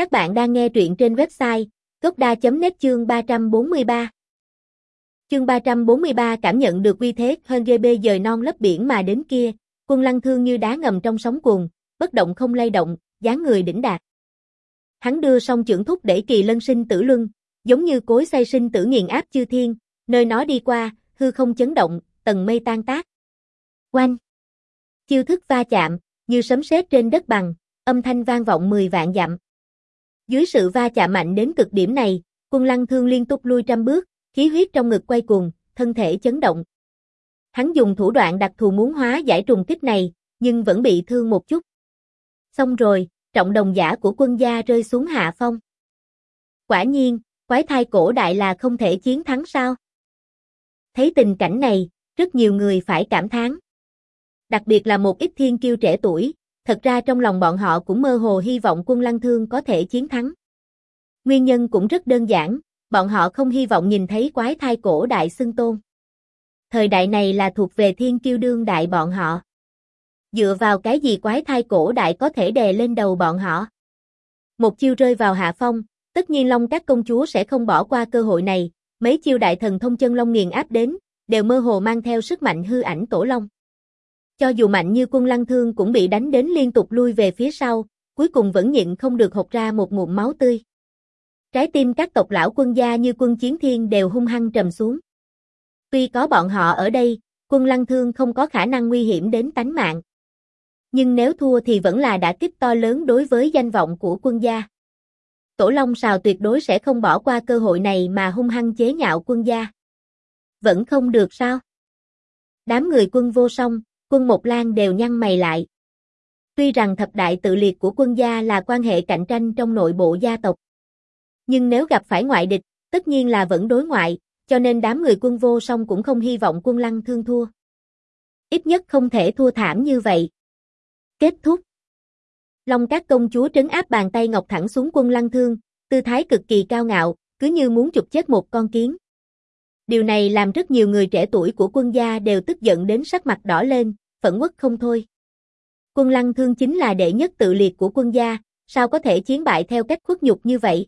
Các bạn đang nghe truyện trên website gocda.net chương 343. Chương 343 cảm nhận được uy thế hơn GB dời non lấp biển mà đến kia, quân lăng thương như đá ngầm trong sóng cuồng, bất động không lay động, dáng người đỉnh đạt. Hắn đưa song trưởng thúc để kỳ lân sinh tử luân, giống như cối say sinh tử nghiền áp chư thiên, nơi nó đi qua, hư không chấn động, tầng mây tan tác. Oanh! Chiêu thức va chạm, như sấm sét trên đất bằng, âm thanh vang vọng 10 vạn dặm. Dưới sự va chạm mạnh đến cực điểm này, quân lăng thương liên tục lui trăm bước, khí huyết trong ngực quay cuồng, thân thể chấn động. Hắn dùng thủ đoạn đặc thù muốn hóa giải trùng kích này, nhưng vẫn bị thương một chút. Xong rồi, trọng đồng giả của quân gia rơi xuống hạ phong. Quả nhiên, quái thai cổ đại là không thể chiến thắng sao? Thấy tình cảnh này, rất nhiều người phải cảm thán. Đặc biệt là một ít thiên kiêu trẻ tuổi, thật ra trong lòng bọn họ cũng mơ hồ hy vọng quân lăng thương có thể chiến thắng. Nguyên nhân cũng rất đơn giản, bọn họ không hy vọng nhìn thấy quái thai cổ đại xưng tôn. Thời đại này là thuộc về thiên kiêu đương đại bọn họ. Dựa vào cái gì quái thai cổ đại có thể đè lên đầu bọn họ? Một chiêu rơi vào hạ phong, tất nhiên Long các công chúa sẽ không bỏ qua cơ hội này, mấy chiêu đại thần thông chân Long nghiền áp đến, đều mơ hồ mang theo sức mạnh hư ảnh tổ Long. Cho dù mạnh như quân lăng thương cũng bị đánh đến liên tục lui về phía sau, cuối cùng vẫn nhịn không được hộc ra một ngụm máu tươi. Trái tim các tộc lão quân gia như quân chiến thiên đều hung hăng trầm xuống. Tuy có bọn họ ở đây, quân lăng thương không có khả năng nguy hiểm đến tánh mạng. Nhưng nếu thua thì vẫn là đã kích to lớn đối với danh vọng của quân gia. Tổ Long Sào tuyệt đối sẽ không bỏ qua cơ hội này mà hung hăng chế nhạo quân gia. Vẫn không được sao? Đám người quân vô song, quân Mộc Lan đều nhăn mày lại. Tuy rằng thập đại tự liệt của quân gia là quan hệ cạnh tranh trong nội bộ gia tộc. Nhưng nếu gặp phải ngoại địch, tất nhiên là vẫn đối ngoại, cho nên đám người quân vô song cũng không hy vọng quân lăng thương thua. Ít nhất không thể thua thảm như vậy. Kết thúc. Long các công chúa trấn áp bàn tay ngọc thẳng xuống quân lăng thương, tư thái cực kỳ cao ngạo, cứ như muốn chụp chết một con kiến. Điều này làm rất nhiều người trẻ tuổi của quân gia đều tức giận đến sắc mặt đỏ lên, phẫn uất không thôi. Quân lăng thương chính là đệ nhất tự liệt của quân gia, sao có thể chiến bại theo cách khuất nhục như vậy?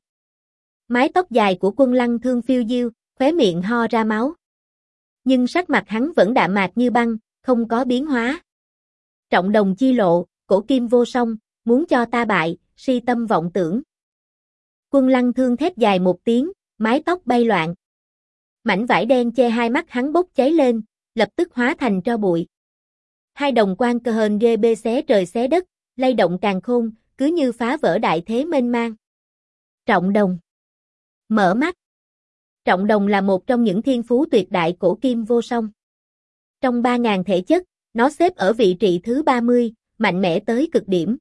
Mái tóc dài của quân lăng thương phiêu diêu, khóe miệng ho ra máu. Nhưng sắc mặt hắn vẫn đạm mạc như băng, không có biến hóa. Trọng đồng chi lộ, cổ kim vô song, muốn cho ta bại, si tâm vọng tưởng. Quân lăng thương thét dài một tiếng, mái tóc bay loạn. Mảnh vải đen che hai mắt hắn bốc cháy lên, lập tức hóa thành tro bụi. Hai đồng quan cơ hờn ghê bê xé trời xé đất, lay động càng khôn, cứ như phá vỡ đại thế mênh mang. Trọng đồng. Mở mắt. Trọng đồng là một trong những thiên phú tuyệt đại cổ kim vô song. Trong 3.000 thể chất, nó xếp ở vị trí thứ 30, mạnh mẽ tới cực điểm.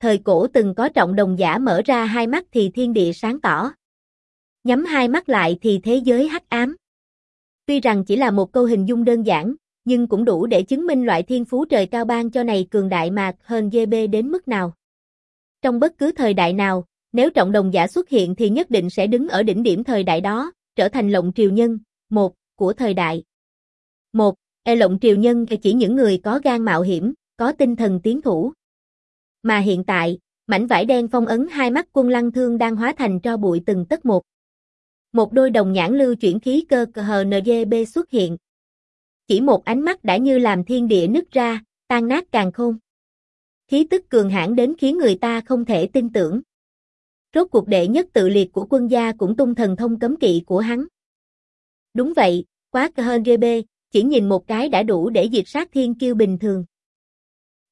Thời cổ từng có trọng đồng giả mở ra hai mắt thì thiên địa sáng tỏ. Nhắm hai mắt lại thì thế giới hắc ám. Tuy rằng chỉ là một câu hình dung đơn giản, nhưng cũng đủ để chứng minh loại thiên phú trời cao ban cho này cường đại mạc hơn GB đến mức nào. Trong bất cứ thời đại nào, nếu trọng đồng giả xuất hiện thì nhất định sẽ đứng ở đỉnh điểm thời đại đó, trở thành lộng triều nhân, một, của thời đại. Một, e lộng triều nhân e chỉ những người có gan mạo hiểm, có tinh thần tiến thủ. Mà hiện tại, mảnh vải đen phong ấn hai mắt quân lăng thương đang hóa thành tro bụi từng tất một. Một đôi đồng nhãn lưu chuyển khí cơ HNGB xuất hiện. Chỉ một ánh mắt đã như làm thiên địa nứt ra, tan nát càng khôn. Khí tức cường hãn đến khiến người ta không thể tin tưởng. Rốt cuộc đệ nhất tự liệt của quân gia cũng tung thần thông cấm kỵ của hắn. Đúng vậy, quá HNGB, chỉ nhìn một cái đã đủ để diệt sát thiên kiêu bình thường.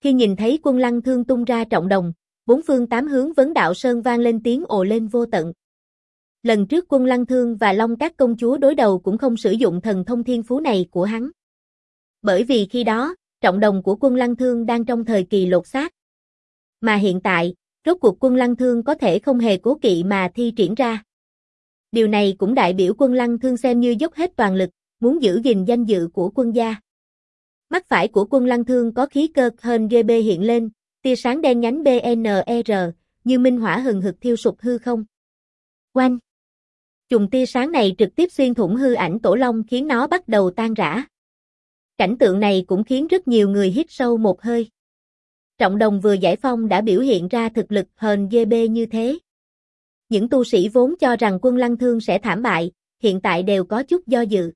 Khi nhìn thấy quân lăng thương tung ra trọng đồng, bốn phương tám hướng vấn đạo sơn vang lên tiếng ồ lên vô tận. Lần trước quân lăng thương và long các công chúa đối đầu cũng không sử dụng thần thông thiên phú này của hắn. Bởi vì khi đó, trọng đồng của quân lăng thương đang trong thời kỳ lột xác. Mà hiện tại, rốt cuộc quân lăng thương có thể không hề cố kỵ mà thi triển ra. Điều này cũng đại biểu quân lăng thương xem như dốc hết toàn lực, muốn giữ gìn danh dự của quân gia. Mắt phải của quân lăng thương có khí cơ hơn GB hiện lên, tia sáng đen nhánh BNR, như minh hỏa hừng hực thiêu sụp hư không. Oanh! Chùm tia sáng này trực tiếp xuyên thủng hư ảnh tổ long khiến nó bắt đầu tan rã. Cảnh tượng này cũng khiến rất nhiều người hít sâu một hơi. Trọng Đồng vừa giải phong đã biểu hiện ra thực lực hờn GB như thế. Những tu sĩ vốn cho rằng quân lăng thương sẽ thảm bại, hiện tại đều có chút do dự.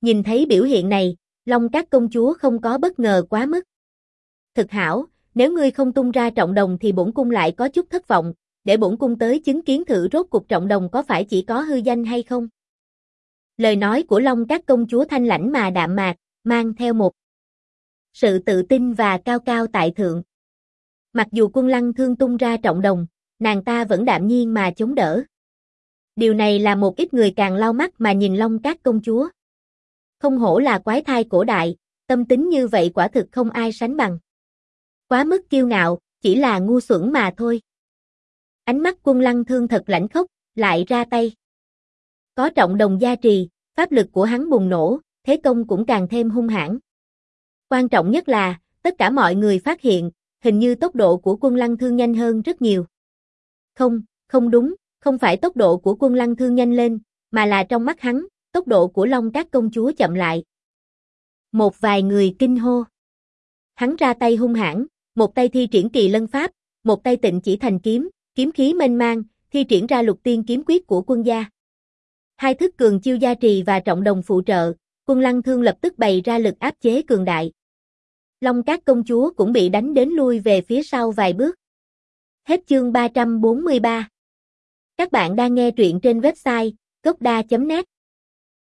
Nhìn thấy biểu hiện này, Long các công chúa không có bất ngờ quá mức. Thực hảo, nếu ngươi không tung ra trọng đồng thì bổn cung lại có chút thất vọng, để bổn cung tới chứng kiến thử rốt cục trọng đồng có phải chỉ có hư danh hay không. Lời nói của Long các công chúa thanh lãnh mà đạm mạc, mang theo một sự tự tin và cao cao tại thượng. Mặc dù quân lăng thương tung ra trọng đồng, nàng ta vẫn đạm nhiên mà chống đỡ. Điều này là một ít người càng lau mắt mà nhìn Long các công chúa. Không hổ là quái thai cổ đại, tâm tính như vậy quả thực không ai sánh bằng. Quá mức kiêu ngạo, chỉ là ngu xuẩn mà thôi. Ánh mắt quân lăng thương thật lãnh khốc, lại ra tay. Có trọng đồng gia trì, pháp lực của hắn bùng nổ, thế công cũng càng thêm hung hãn. Quan trọng nhất là, tất cả mọi người phát hiện, hình như tốc độ của quân lăng thương nhanh hơn rất nhiều. Không, không đúng, không phải tốc độ của quân lăng thương nhanh lên, mà là trong mắt hắn, tốc độ của Long các công chúa chậm lại. Một vài người kinh hô. Hắn ra tay hung hãn, một tay thi triển kỳ lân pháp, một tay tịnh chỉ thành kiếm, kiếm khí mênh mang, thi triển ra lục tiên kiếm quyết của quân gia. Hai thức cường chiêu gia trì và trọng đồng phụ trợ, quân lăng thương lập tức bày ra lực áp chế cường đại. Long các công chúa cũng bị đánh đến lui về phía sau vài bước. Hết chương 343. Các bạn đang nghe truyện trên website gocda.net